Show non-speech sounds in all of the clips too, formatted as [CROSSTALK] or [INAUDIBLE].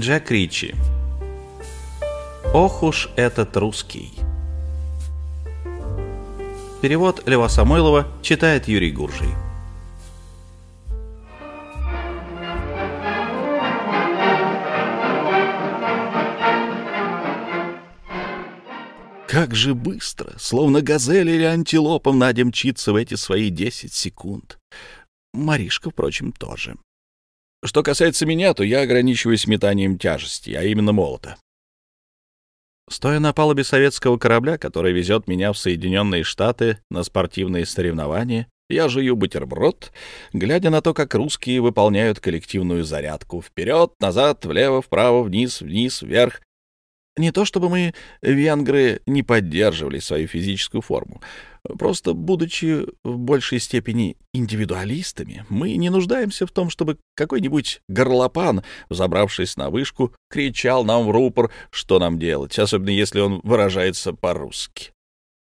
Джек Ричи. Ох уж этот русский. Перевод Льва Самойлова читает Юрий Гуржий. Как же быстро, словно газель или антилопом, Надя мчится в эти свои десять секунд. Маришка, впрочем, тоже. Что касается меня, то я ограничиваюсь метанием тяжести, а именно молота. Стоя на палубе советского корабля, который везет меня в Соединенные Штаты на спортивные соревнования, я жую бутерброд, глядя на то, как русские выполняют коллективную зарядку. Вперед, назад, влево, вправо, вниз, вниз, вверх. Не то чтобы мы, венгры, не поддерживали свою физическую форму. Просто, будучи в большей степени индивидуалистами, мы не нуждаемся в том, чтобы какой-нибудь горлопан, взобравшись на вышку, кричал нам в рупор, что нам делать, особенно если он выражается по-русски.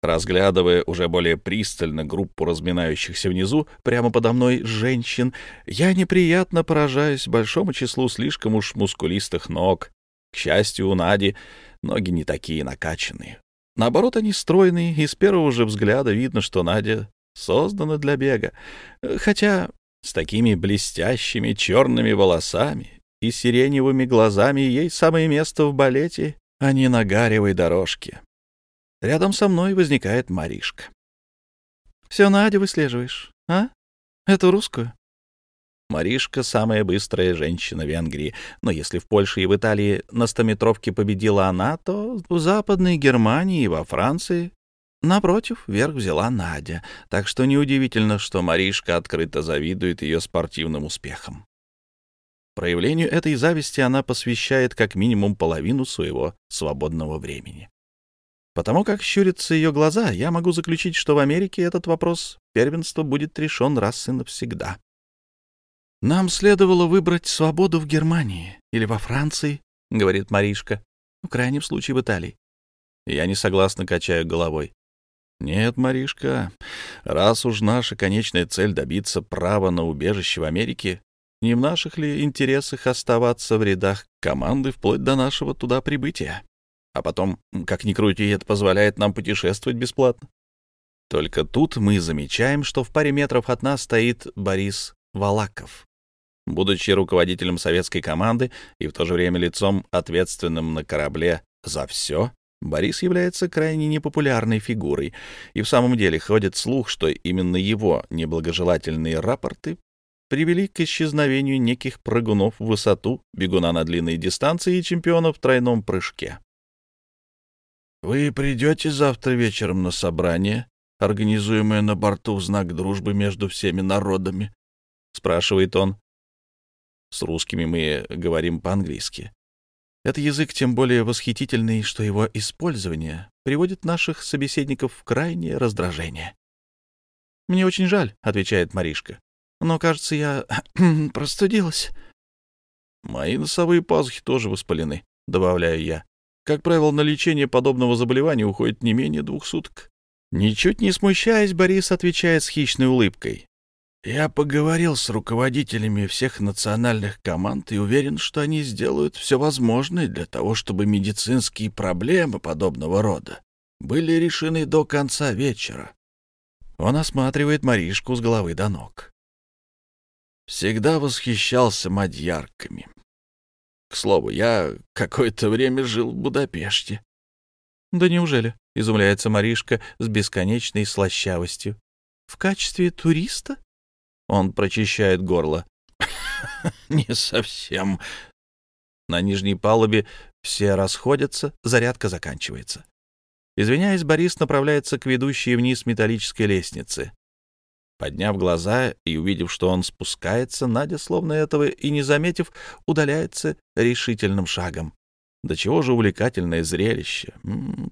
Разглядывая уже более пристально группу разминающихся внизу, прямо подо мной женщин, я неприятно поражаюсь большому числу слишком уж мускулистых ног. К счастью, у Нади ноги не такие накачанные. Наоборот, они стройные, и с первого же взгляда видно, что Надя создана для бега. Хотя с такими блестящими черными волосами и сиреневыми глазами ей самое место в балете, а не на гаревой дорожке. Рядом со мной возникает Маришка. — Все Надя выслеживаешь, а? Эту русскую? Маришка — самая быстрая женщина Венгрии, но если в Польше и в Италии на стометровке победила она, то в Западной Германии и во Франции, напротив, верх взяла Надя, так что неудивительно, что Маришка открыто завидует ее спортивным успехам. Проявлению этой зависти она посвящает как минимум половину своего свободного времени. Потому как щурятся ее глаза, я могу заключить, что в Америке этот вопрос первенства будет решен раз и навсегда. «Нам следовало выбрать свободу в Германии или во Франции», — говорит Маришка, — «в крайнем случае в Италии». Я не согласно качаю головой. «Нет, Маришка, раз уж наша конечная цель добиться права на убежище в Америке, не в наших ли интересах оставаться в рядах команды вплоть до нашего туда прибытия? А потом, как ни крути, это позволяет нам путешествовать бесплатно». Только тут мы замечаем, что в паре метров от нас стоит Борис Валаков. Будучи руководителем советской команды и в то же время лицом, ответственным на корабле за все, Борис является крайне непопулярной фигурой, и в самом деле ходит слух, что именно его неблагожелательные рапорты привели к исчезновению неких прыгунов в высоту, бегуна на длинной дистанции и чемпиона в тройном прыжке. «Вы придете завтра вечером на собрание, организуемое на борту в знак дружбы между всеми народами?» — спрашивает он. С русскими мы говорим по-английски. Это язык тем более восхитительный, что его использование приводит наших собеседников в крайнее раздражение. «Мне очень жаль», — отвечает Маришка. «Но, кажется, я [CLEARS THROAT] простудилась». «Мои носовые пазухи тоже воспалены», — добавляю я. «Как правило, на лечение подобного заболевания уходит не менее двух суток». Ничуть не смущаясь, Борис отвечает с хищной улыбкой. Я поговорил с руководителями всех национальных команд и уверен, что они сделают все возможное для того, чтобы медицинские проблемы подобного рода были решены до конца вечера. Он осматривает Маришку с головы до ног. Всегда восхищался мадьярками. К слову, я какое-то время жил в Будапеште. — Да неужели? — изумляется Маришка с бесконечной слащавостью. — В качестве туриста? Он прочищает горло. [LAUGHS] «Не совсем». На нижней палубе все расходятся, зарядка заканчивается. Извиняясь, Борис направляется к ведущей вниз металлической лестнице. Подняв глаза и увидев, что он спускается, Надя, словно этого и не заметив, удаляется решительным шагом. До чего же увлекательное зрелище,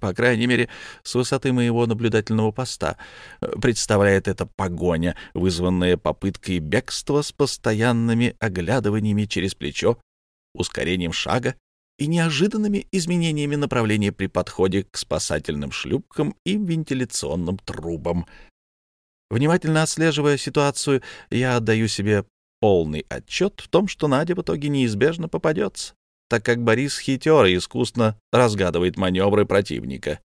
по крайней мере, с высоты моего наблюдательного поста, э, представляет эта погоня, вызванная попыткой бегства с постоянными оглядываниями через плечо, ускорением шага и неожиданными изменениями направления при подходе к спасательным шлюпкам и вентиляционным трубам. Внимательно отслеживая ситуацию, я отдаю себе полный отчет в том, что Надя в итоге неизбежно попадется. Так как Борис хитер и искусно разгадывает маневры противника.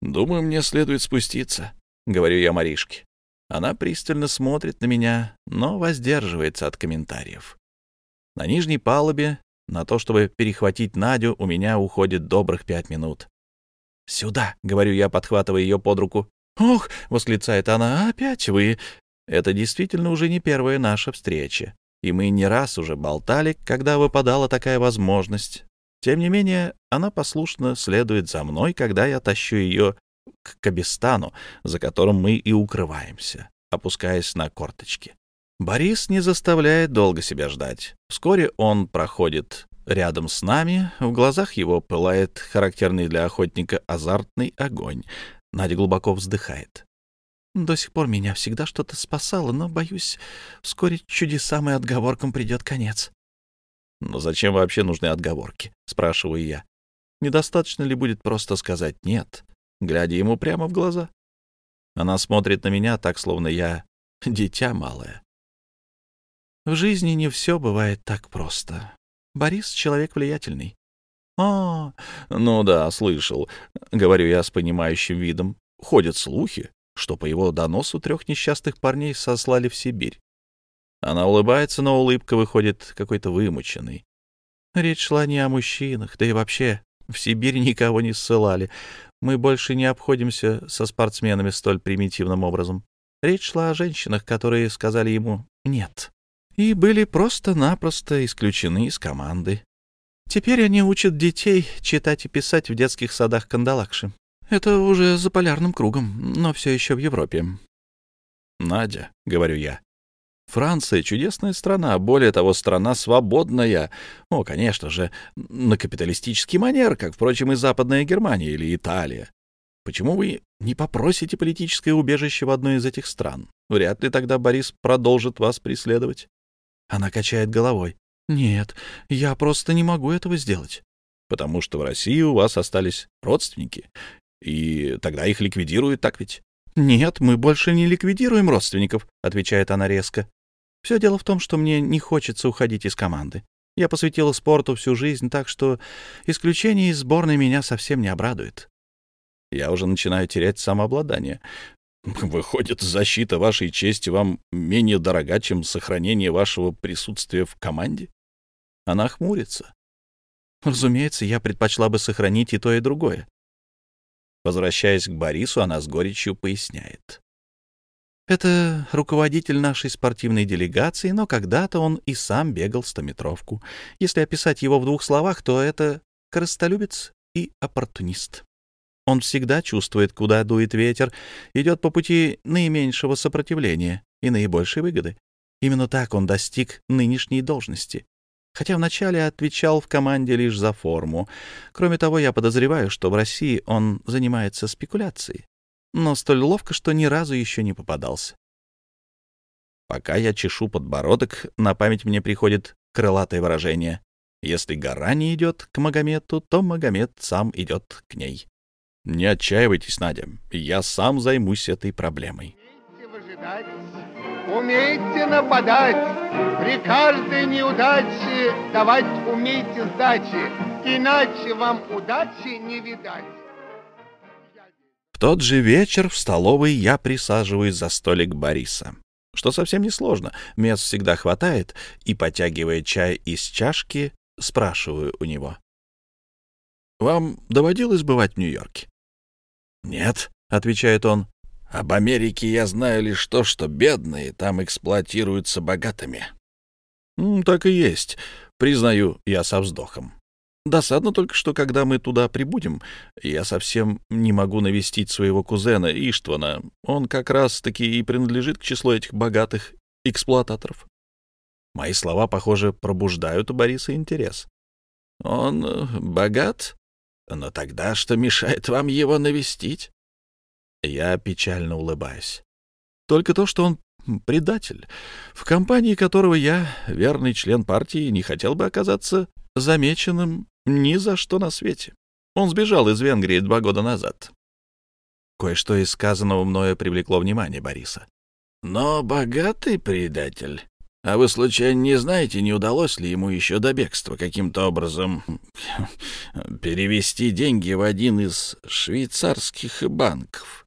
«Думаю, мне следует спуститься», — говорю я Маришке. Она пристально смотрит на меня, но воздерживается от комментариев. На нижней палубе на то, чтобы перехватить Надю, у меня уходит добрых пять минут. «Сюда!» — говорю я, подхватывая ее под руку. «Ох!» — восклицает она. «Опять вы!» Это действительно уже не первая наша встреча, и мы не раз уже болтали, когда выпадала такая возможность. Тем не менее, она послушно следует за мной, когда я тащу ее к Кабистану, за которым мы и укрываемся, опускаясь на корточки. Борис не заставляет долго себя ждать. Вскоре он проходит рядом с нами, в глазах его пылает характерный для охотника азартный огонь. Надя глубоко вздыхает. До сих пор меня всегда что-то спасало, но, боюсь, вскоре чудесам и отговоркам придет конец. «Но зачем вообще нужны отговорки?» — спрашиваю я. «Недостаточно ли будет просто сказать «нет», глядя ему прямо в глаза?» Она смотрит на меня так, словно я дитя малое. В жизни не все бывает так просто. Борис — человек влиятельный. «А, ну да, слышал», — говорю я с понимающим видом. «Ходят слухи, что по его доносу трех несчастных парней сослали в Сибирь. Она улыбается, но улыбка выходит какой-то вымученной. Речь шла не о мужчинах, да и вообще в Сибирь никого не ссылали. Мы больше не обходимся со спортсменами столь примитивным образом. Речь шла о женщинах, которые сказали ему «нет» и были просто-напросто исключены из команды. Теперь они учат детей читать и писать в детских садах Кандалакши. Это уже за полярным кругом, но все еще в Европе. «Надя», — говорю я, — «Франция — чудесная страна, более того, страна свободная. Ну, конечно же, на капиталистический манер, как, впрочем, и Западная Германия или Италия. Почему вы не попросите политическое убежище в одной из этих стран? Вряд ли тогда Борис продолжит вас преследовать». Она качает головой. «Нет, я просто не могу этого сделать». «Потому что в России у вас остались родственники, и тогда их ликвидируют, так ведь? Нет, мы больше не ликвидируем родственников, отвечает она резко. Все дело в том, что мне не хочется уходить из команды. Я посвятила спорту всю жизнь, так что исключение из сборной меня совсем не обрадует. Я уже начинаю терять самообладание. Выходит, защита вашей чести вам менее дорога, чем сохранение вашего присутствия в команде? Она хмурится. Разумеется, я предпочла бы сохранить и то, и другое. Возвращаясь к Борису, она с горечью поясняет. Это руководитель нашей спортивной делегации, но когда-то он и сам бегал стометровку. Если описать его в двух словах, то это корыстолюбец и оппортунист. Он всегда чувствует, куда дует ветер, идет по пути наименьшего сопротивления и наибольшей выгоды. Именно так он достиг нынешней должности хотя вначале отвечал в команде лишь за форму. Кроме того, я подозреваю, что в России он занимается спекуляцией, но столь ловко, что ни разу еще не попадался. Пока я чешу подбородок, на память мне приходит крылатое выражение «Если гора не идет к Магомету, то Магомед сам идет к ней». Не отчаивайтесь, Надя, я сам займусь этой проблемой. Умейте нападать, при каждой неудаче давать умейте сдачи, иначе вам удачи не видать. В тот же вечер в столовой я присаживаюсь за столик Бориса, что совсем не сложно, мест всегда хватает, и, потягивая чай из чашки, спрашиваю у него. «Вам доводилось бывать в Нью-Йорке?» «Нет», — отвечает он, об Америке я знаю лишь то, что бедные там эксплуатируются богатыми. — Так и есть, признаю я со вздохом. Досадно только, что когда мы туда прибудем, я совсем не могу навестить своего кузена Иштвана. Он как раз-таки и принадлежит к числу этих богатых эксплуататоров. Мои слова, похоже, пробуждают у Бориса интерес. Он э, богат? Но тогда что мешает вам его навестить? Я печально улыбаюсь. Только то, что он предатель, в компании которого я, верный член партии, не хотел бы оказаться замеченным ни за что на свете. Он сбежал из Венгрии два года назад. Кое-что из сказанного мною привлекло внимание Бориса. «Но богатый предатель?» А вы, случайно, не знаете, не удалось ли ему еще до бегства каким-то образом [LAUGHS] перевести деньги в один из швейцарских банков?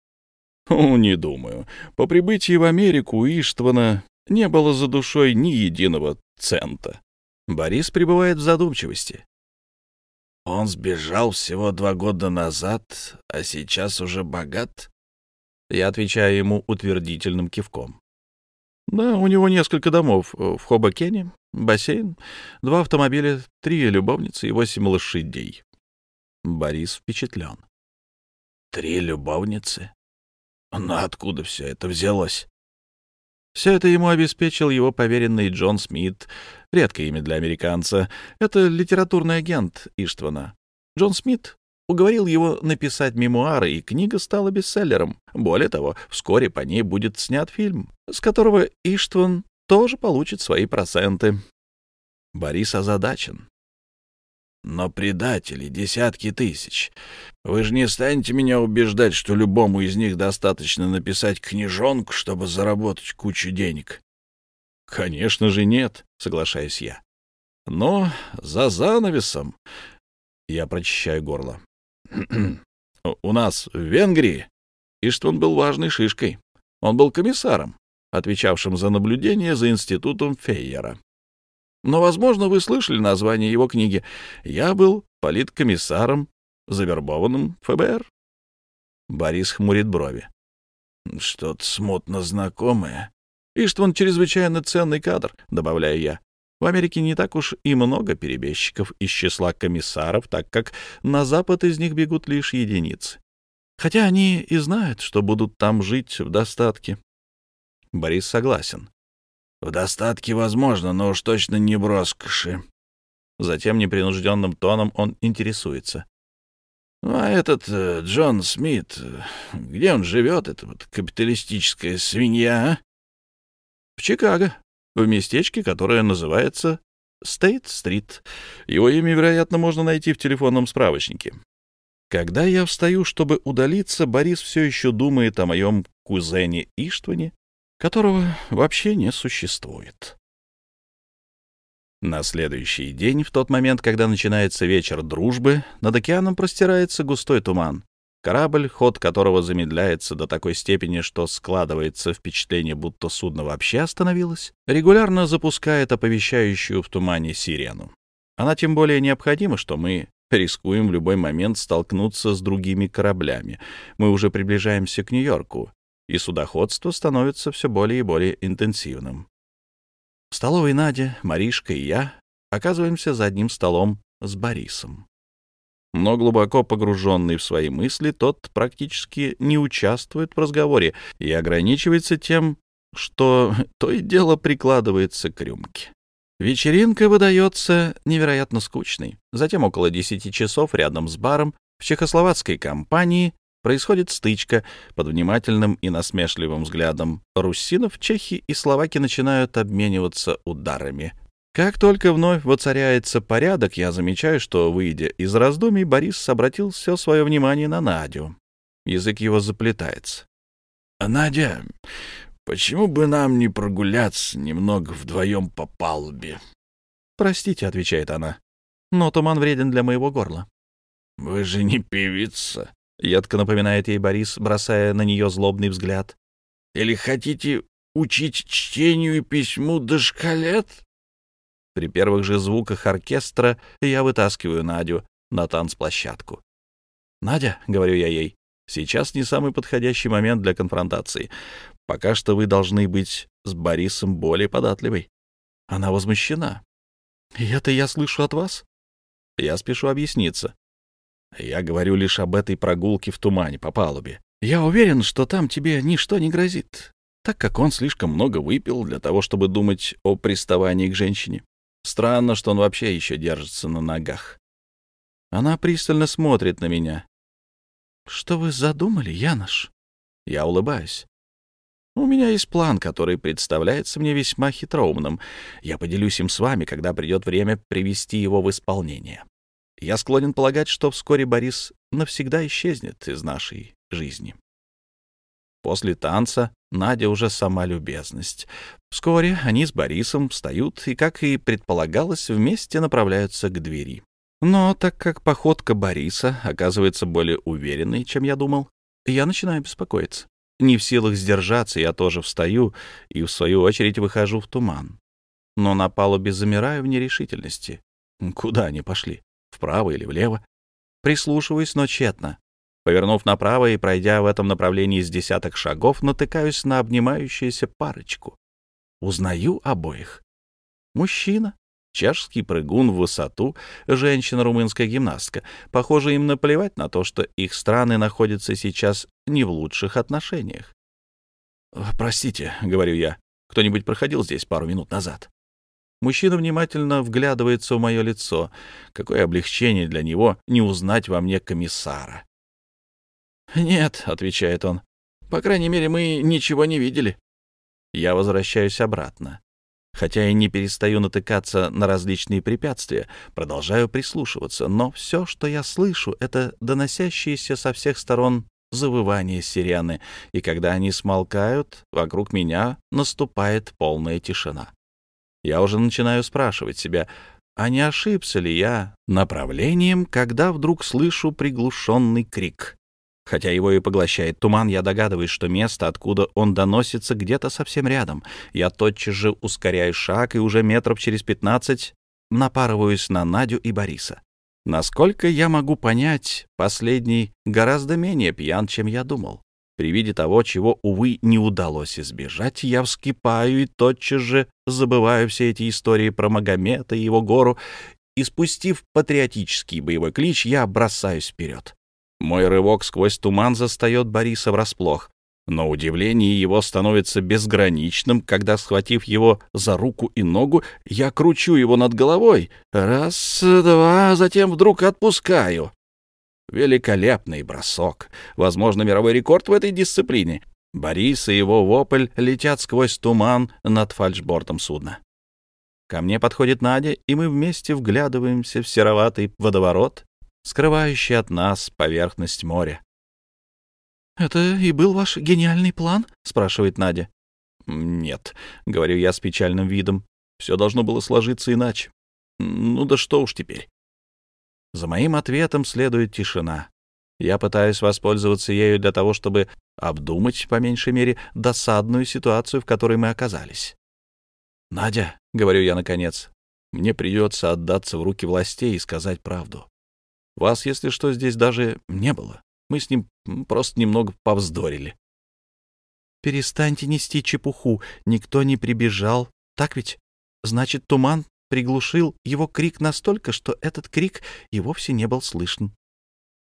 Не думаю. По прибытии в Америку у Иштвана не было за душой ни единого цента. Борис пребывает в задумчивости. Он сбежал всего два года назад, а сейчас уже богат? Я отвечаю ему утвердительным кивком. Да, у него несколько домов в Хобокене, бассейн, два автомобиля, три любовницы и восемь лошадей. Борис впечатлен. Три любовницы? Но откуда все это взялось? Все это ему обеспечил его поверенный Джон Смит, редкое имя для американца. Это литературный агент Иштвана. Джон Смит уговорил его написать мемуары, и книга стала бестселлером. Более того, вскоре по ней будет снят фильм, с которого Иштван тоже получит свои проценты. Борис озадачен. Но предатели десятки тысяч. Вы же не станете меня убеждать, что любому из них достаточно написать книжонку, чтобы заработать кучу денег? Конечно же нет, соглашаюсь я. Но за занавесом я прочищаю горло. [CLEARS THROAT] У нас в Венгрии Иштван был важной шишкой. Он был комиссаром, отвечавшим за наблюдение за институтом Фейера. Но, возможно, вы слышали название его книги. Я был политкомиссаром, завербованным ФБР. Борис хмурит брови. Что-то смутно знакомое. Иштван чрезвычайно ценный кадр, добавляю я. В Америке не так уж и много перебежчиков из числа комиссаров, так как на запад из них бегут лишь единицы. Хотя они и знают, что будут там жить в достатке. Борис согласен. В достатке возможно, но уж точно не в роскоши. Затем непринужденным тоном он интересуется. Ну, а этот э, Джон Смит, э, где он живет, эта вот капиталистическая свинья, а? В Чикаго, в местечке, которое называется Стейт-стрит. Его имя, вероятно, можно найти в телефонном справочнике. Когда я встаю, чтобы удалиться, Борис все еще думает о моем кузене Иштване которого вообще не существует. На следующий день, в тот момент, когда начинается вечер дружбы, над океаном простирается густой туман. Корабль, ход которого замедляется до такой степени, что складывается впечатление, будто судно вообще остановилось, регулярно запускает оповещающую в тумане сирену. Она тем более необходима, что мы рискуем в любой момент столкнуться с другими кораблями. Мы уже приближаемся к Нью-Йорку, и судоходство становится все более и более интенсивным. В столовой Надя, Маришка и я оказываемся за одним столом с Борисом. Но глубоко погруженный в свои мысли, тот практически не участвует в разговоре и ограничивается тем, что то и дело прикладывается к рюмке. Вечеринка выдается невероятно скучной. Затем около десяти часов рядом с баром в чехословацкой компании Происходит стычка. Под внимательным и насмешливым взглядом русинов чехи и словаки начинают обмениваться ударами. Как только вновь воцаряется порядок, я замечаю, что, выйдя из раздумий, Борис обратил все свое внимание на Надю. Язык его заплетается. «А, «Надя, почему бы нам не прогуляться немного вдвоем по палубе?» «Простите», — отвечает она, — «но туман вреден для моего горла». «Вы же не певица», — едко напоминает ей Борис, бросая на нее злобный взгляд. «Или хотите учить чтению и письму дошколет?» При первых же звуках оркестра я вытаскиваю Надю на танцплощадку. «Надя», — говорю я ей, — «сейчас не самый подходящий момент для конфронтации. Пока что вы должны быть с Борисом более податливой». Она возмущена. «И это я слышу от вас?» Я спешу объясниться. Я говорю лишь об этой прогулке в тумане по палубе. Я уверен, что там тебе ничто не грозит, так как он слишком много выпил для того, чтобы думать о приставании к женщине. Странно, что он вообще еще держится на ногах. Она пристально смотрит на меня. «Что вы задумали, Янош?» Я улыбаюсь. У меня есть план, который представляется мне весьма хитроумным. Я поделюсь им с вами, когда придет время привести его в исполнение. Я склонен полагать, что вскоре Борис навсегда исчезнет из нашей жизни. После танца Надя уже сама любезность. Вскоре они с Борисом встают и, как и предполагалось, вместе направляются к двери. Но так как походка Бориса оказывается более уверенной, чем я думал, я начинаю беспокоиться. Не в силах сдержаться, я тоже встаю и, в свою очередь, выхожу в туман. Но на палубе замираю в нерешительности. Куда они пошли? Вправо или влево? Прислушиваюсь, но тщетно. Повернув направо и пройдя в этом направлении с десяток шагов, натыкаюсь на обнимающуюся парочку. Узнаю обоих. Мужчина, чешский прыгун в высоту, женщина-румынская гимнастка. Похоже, им наплевать на то, что их страны находятся сейчас не в лучших отношениях. «Простите», — говорю я, — «кто-нибудь проходил здесь пару минут назад?» Мужчина внимательно вглядывается в мое лицо. Какое облегчение для него не узнать во мне комиссара. «Нет», — отвечает он, — «по крайней мере, мы ничего не видели». Я возвращаюсь обратно. Хотя и не перестаю натыкаться на различные препятствия, продолжаю прислушиваться, но все, что я слышу, — это доносящиеся со всех сторон завывания сирены, и когда они смолкают, вокруг меня наступает полная тишина. Я уже начинаю спрашивать себя, а не ошибся ли я направлением, когда вдруг слышу приглушенный крик. Хотя его и поглощает туман, я догадываюсь, что место, откуда он доносится, где-то совсем рядом. Я тотчас же ускоряю шаг и уже метров через пятнадцать напарываюсь на Надю и Бориса. Насколько я могу понять, последний гораздо менее пьян, чем я думал. При виде того, чего, увы, не удалось избежать, я вскипаю и тотчас же забываю все эти истории про Магомета и его гору, и, спустив патриотический боевой клич, я бросаюсь вперед. Мой рывок сквозь туман застает Бориса врасплох, но удивление его становится безграничным, когда, схватив его за руку и ногу, я кручу его над головой. Раз, два, затем вдруг отпускаю. Великолепный бросок. Возможно, мировой рекорд в этой дисциплине. Борис и его вопль летят сквозь туман над фальшбортом судна. Ко мне подходит Надя, и мы вместе вглядываемся в сероватый водоворот, скрывающий от нас поверхность моря. «Это и был ваш гениальный план?» — спрашивает Надя. «Нет», — говорю я с печальным видом. «Все должно было сложиться иначе. Ну да что уж теперь». За моим ответом следует тишина. Я пытаюсь воспользоваться ею для того, чтобы обдумать, по меньшей мере, досадную ситуацию, в которой мы оказались. «Надя», — говорю я наконец, — «мне придется отдаться в руки властей и сказать правду. Вас, если что, здесь даже не было. Мы с ним просто немного повздорили». «Перестаньте нести чепуху. Никто не прибежал. Так ведь? Значит, туман приглушил его крик настолько, что этот крик и вовсе не был слышен.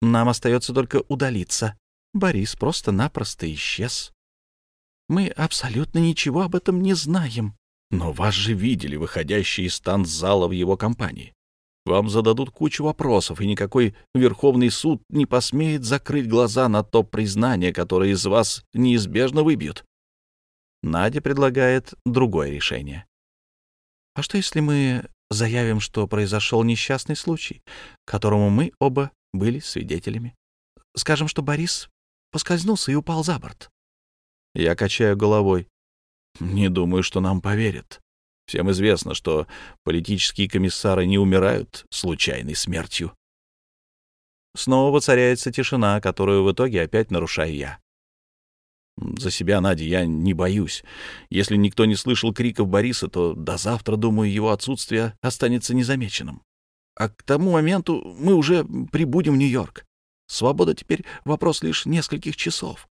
Нам остается только удалиться. Борис просто-напросто исчез. Мы абсолютно ничего об этом не знаем. Но вас же видели, выходящие из танцзала в его компании. Вам зададут кучу вопросов, и никакой Верховный суд не посмеет закрыть глаза на то признание, которое из вас неизбежно выбьют. Надя предлагает другое решение. А что, если мы заявим, что произошел несчастный случай, которому мы оба были свидетелями? Скажем, что Борис поскользнулся и упал за борт. Я качаю головой. Не думаю, что нам поверят. Всем известно, что политические комиссары не умирают случайной смертью. Снова воцаряется тишина, которую в итоге опять нарушаю я. За себя, Надя, я не боюсь. Если никто не слышал криков Бориса, то до завтра, думаю, его отсутствие останется незамеченным. А к тому моменту мы уже прибудем в Нью-Йорк. Свобода теперь вопрос лишь нескольких часов.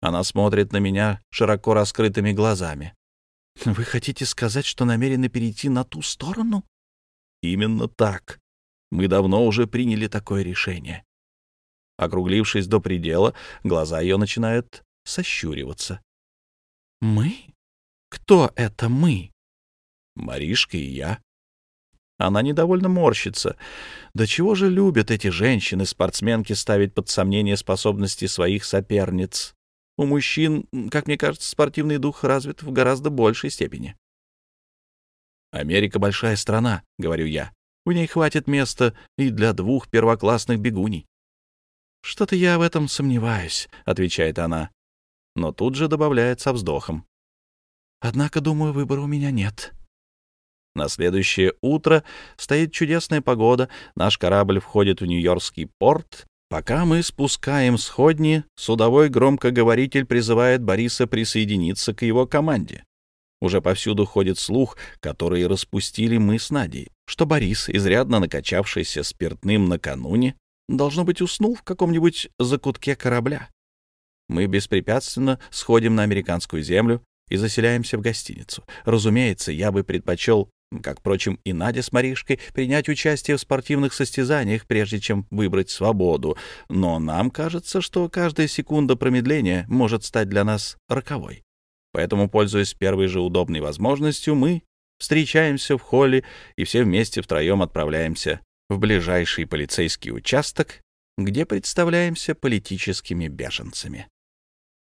Она смотрит на меня широко раскрытыми глазами. «Вы хотите сказать, что намерены перейти на ту сторону?» «Именно так. Мы давно уже приняли такое решение». Округлившись до предела, глаза ее начинают сощуриваться. «Мы? Кто это мы?» «Маришка и я». Она недовольно морщится. Да чего же любят эти женщины-спортсменки ставить под сомнение способности своих соперниц? У мужчин, как мне кажется, спортивный дух развит в гораздо большей степени. «Америка — большая страна», — говорю я. «В ней хватит места и для двух первоклассных бегуней». «Что-то я в этом сомневаюсь», — отвечает она. Но тут же добавляет со вздохом. «Однако, думаю, выбора у меня нет». На следующее утро стоит чудесная погода, наш корабль входит в Нью-Йоркский порт. Пока мы спускаем сходни, судовой громкоговоритель призывает Бориса присоединиться к его команде. Уже повсюду ходит слух, который распустили мы с Надей, что Борис, изрядно накачавшийся спиртным накануне, должно быть, уснул в каком-нибудь закутке корабля. Мы беспрепятственно сходим на американскую землю и заселяемся в гостиницу. Разумеется, я бы предпочел, как, впрочем, и Надя с Маришкой, принять участие в спортивных состязаниях, прежде чем выбрать свободу, но нам кажется, что каждая секунда промедления может стать для нас роковой. Поэтому, пользуясь первой же удобной возможностью, мы встречаемся в холле и все вместе втроем отправляемся в ближайший полицейский участок, где представляемся политическими беженцами.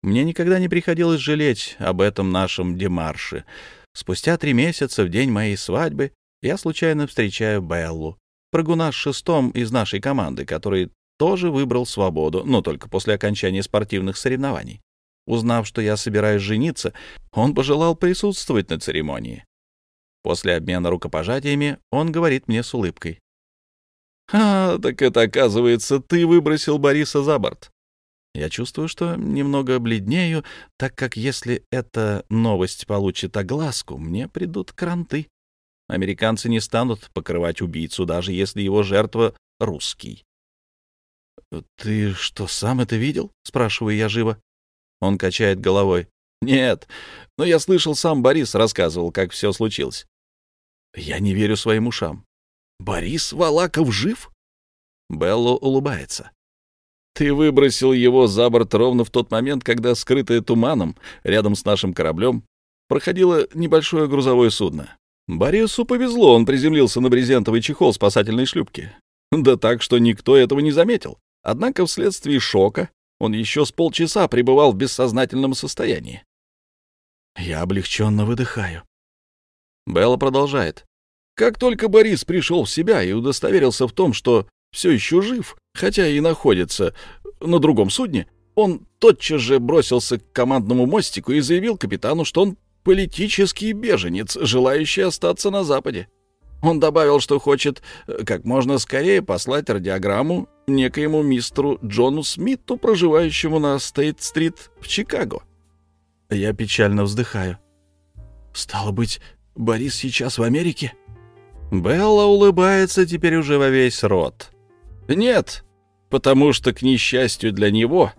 Мне никогда не приходилось жалеть об этом нашем демарше. Спустя три месяца, в день моей свадьбы, я случайно встречаю Беллу, прыгуна с шестом из нашей команды, который тоже выбрал свободу, но только после окончания спортивных соревнований. Узнав, что я собираюсь жениться, он пожелал присутствовать на церемонии. После обмена рукопожатиями он говорит мне с улыбкой. «А, так это, оказывается, ты выбросил Бориса за борт». Я чувствую, что немного бледнею, так как если эта новость получит огласку, мне придут кранты. Американцы не станут покрывать убийцу, даже если его жертва русский. «Ты что, сам это видел?» — спрашиваю я живо. Он качает головой. «Нет, но я слышал, сам Борис рассказывал, как все случилось». Я не верю своим ушам. «Борис Валаков жив?» Белло улыбается. Ты выбросил его за борт ровно в тот момент, когда, скрытое туманом, рядом с нашим кораблем, проходило небольшое грузовое судно. Борису повезло, он приземлился на брезентовый чехол спасательной шлюпки. Да так, что никто этого не заметил. Однако вследствие шока он еще с полчаса пребывал в бессознательном состоянии. Я облегченно выдыхаю. Белла продолжает. Как только Борис пришел в себя и удостоверился в том, что все еще жив, хотя и находится на другом судне, он тотчас же бросился к командному мостику и заявил капитану, что он политический беженец, желающий остаться на Западе. Он добавил, что хочет э, как можно скорее послать радиограмму некоему мистеру Джону Смиту, проживающему на Стейт-стрит в Чикаго. Я печально вздыхаю. «Стало быть, Борис сейчас в Америке?» Белла улыбается теперь уже во весь рот. Нет, потому что, к несчастью для него,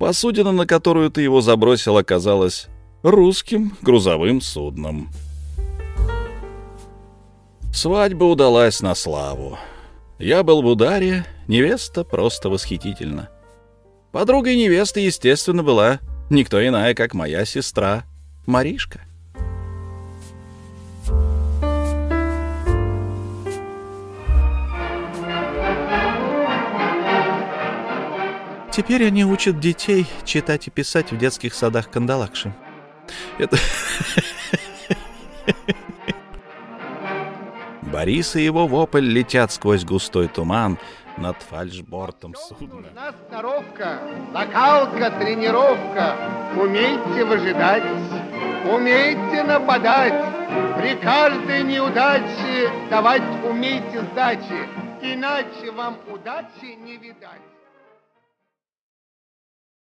посудина, на которую ты его забросил, оказалась русским грузовым судном. Свадьба удалась на славу. Я был в ударе, невеста просто восхитительна. Подругой невесты, естественно, была никто иная, как моя сестра Маришка. Теперь они учат детей читать и писать в детских садах Кандалакши. Это... Борис и его вопль летят сквозь густой туман над фальшбортом судна. Нужна сноровка, закалка, тренировка. Умейте выжидать, умейте нападать. При каждой неудаче давать умейте сдачи, иначе вам удачи не видать.